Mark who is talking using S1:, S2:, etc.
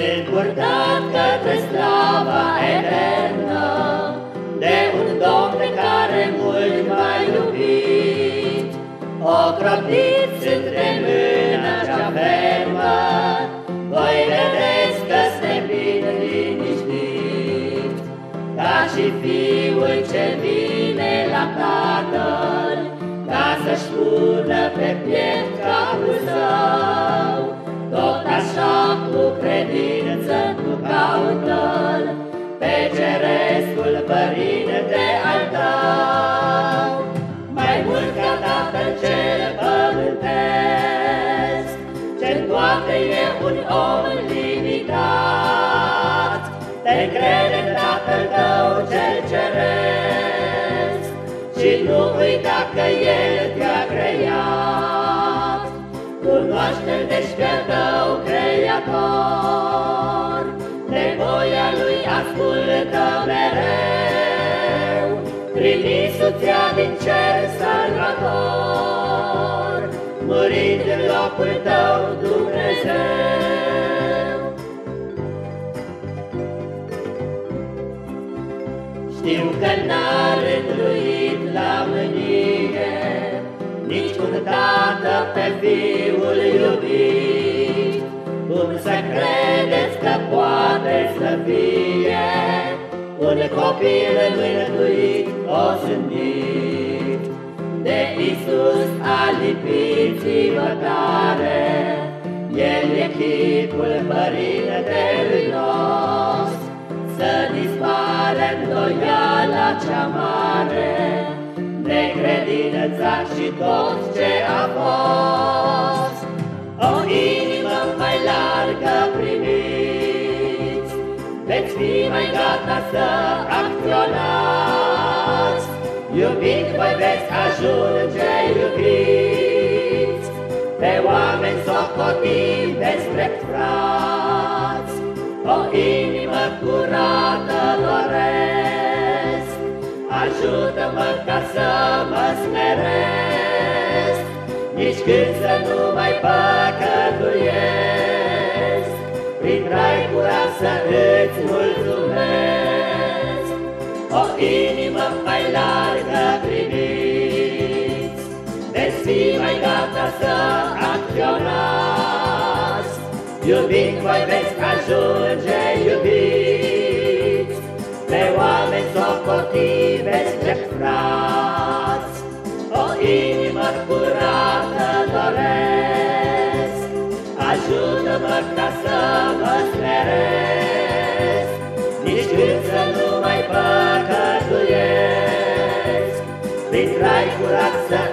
S1: Sunt purtat către slava eternă De un Domn care mult m-a iubit. Ocrotit sunt de mâna cea fermă Voi vedeți că se bine liniștit. Ca și fiul ce vine la tatăl Ca să-și pună pe piept părinte al tău Mai mult ca tatăl cel pământesc ce toate e un om limitat. Te crede în tatăl tău cel ceresc Și nu uita că el te-a creat. Cunoaște-l deci pe tău creator De voia lui ascultă mereu Primi soția din cer salvator Murind în locul tău Dumnezeu. Știu că n-a rânduit la mânie Nici un tată pe fiul iubit. Cum să credeți că poate să fie Un copil mântuit o sândit. De Iisus a lipiți-vă tare El e chipul părintelui nostru Să dispară îndoiala cea mare Necredința și tot ce a fost fi mai gata să acționați. Iubind voi veți ajunge iubiți. Pe oameni socotim despre frați. O inimă curată doresc. Ajută-mă ca să mă smeresc. Nici când să nu mai păcătuiesc. Prin trai curat să îți inimă mai largă primiți. Veți fi mai gata să acționați. Iubind voi veți ajunge iubiți. Pe oameni socotii veți frați O inimă curată mai păcătuiesc